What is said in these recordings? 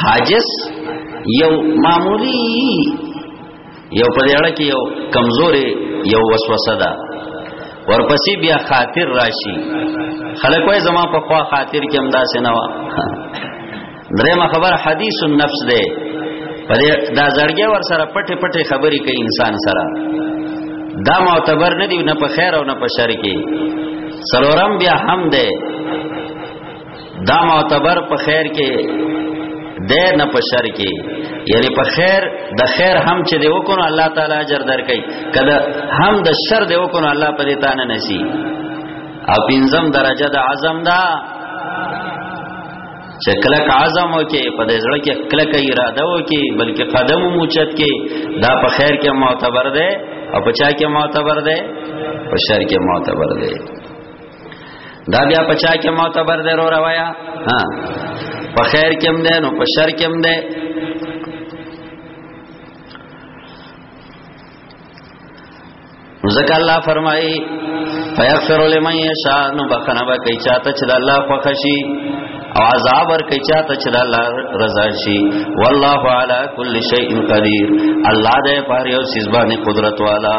حاجز یو معمولی یو په دې اړه کې یو کمزوري یو وسوسه ده ورپسې بیا خاطر راشي خلک وای زما په خوا خاطر کې امدا سينوا درېما خبر حدیث النفس ده په دې دا زړګي ور سره پټه پټه خبرې کوي انسان سره دا معتبر نه دی نه په خیر او نه په شر کې سرورم بیا هم ده دا معتبر په خیر کې د نه په شر کې یعنی په خیر د خیر هم چې دی وکړو الله تعالی اجر درکړي کله هم د شر دی وکړو الله په دې تانه نسی او پنځم درجه د عزم دا چې کلک عزم وکي په دې ځړه کې کلک اراده وکي بلکې قدم موچت کې دا په خیر کې معتبر دی او په چا کې معتبر دی په شر کې معتبر دی دا بیا پچا کې معتبر دی رو روایا ها په خیر کې هم دی نو په شر کې هم دی ځکه الله فرمایي فیغفر لمن یشاء نو بخنه به کوي چاته چې د الله خوښ شي او عذاب ور کوي چاته چې د الله رضا شي والله علی کل شیء قدیر الله دې پر یو سیس باندې قدرت والا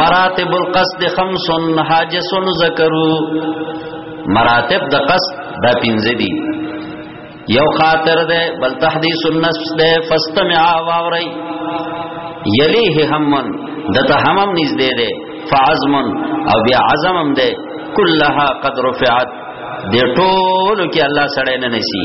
مراتب القصد خمس حاجس ذکرو مراتب د قصد دا پنځه دي یو خاطر ده بل تحدیث النفس ده فاستمع واوري یلیه همن دته همم نږدې ده فعزم او بیا عزم هم ده کلها قد رفعت د ټولو کې الله سره نه نسی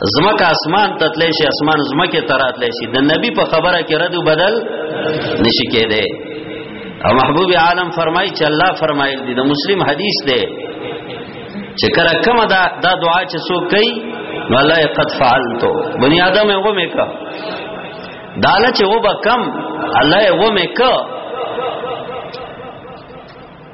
زمکه اسمان ته تللی شي اسمان زمکه ته راتلی شي د نبی په خبره کې رد او بدل نشي کېده او محبوب عالم فرمایي چې الله فرمایل دي د مسلم حدیث ده چې کله کوم دا دا دعا چې څوک کوي نو الله یې قد فعلتو بنی آدم یې ومه کا داله چې وبکم الله یې ومه کا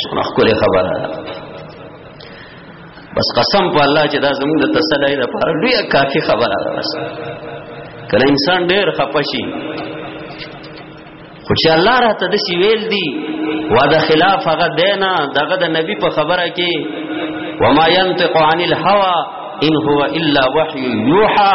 څونه خوري خبره ده بس قسم په الله چې دا زموږ د تسلی لپاره لوی کافی خبره ده بس کله انسان ډېر خپشي خو چې الله راته د سی ویل دی وا د خلاف هغه دینا دغه د نبی په خبره کې وما ينطق عن الهوى ان هو الا وحي يوحى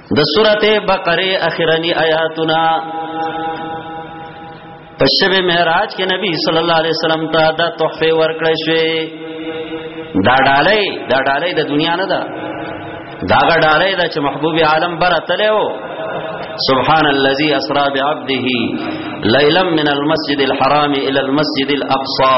د سورته بقره اخرنی آیاتنا په شب معراج کې نبی صلی الله علیه وسلم ته دا تحفه ورکړې شوې دا ډالۍ دا ډالۍ د دنیا نه ده دا ډالۍ ده چې محبوب عالم بر اتلو سبحان الذي اسرا بعبده ليلا من المسجد الحرام الى المسجد الاقصى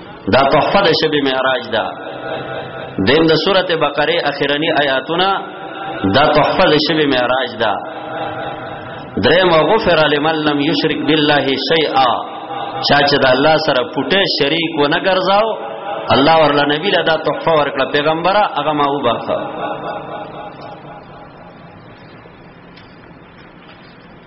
دا تحفه د شب معراج دا دیم د سورته بقره اخرنی آیاتونه دا تحفه د شب معراج دا دریم غفر لمن لم یشرک بالله شیئا چا چې د الله سره پټه شریک و نه ګرځاو الله ورله نبی له دا تحفه ورکړه پیغمبره هغه ما وبخښه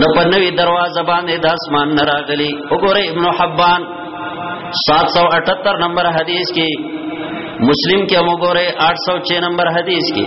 نو په نوې دروازه باندې د اسمان نه راغلي وګوره ابن حبان 778 نمبر حدیث کې مسلم کې هم وګوره 806 نمبر حدیث کې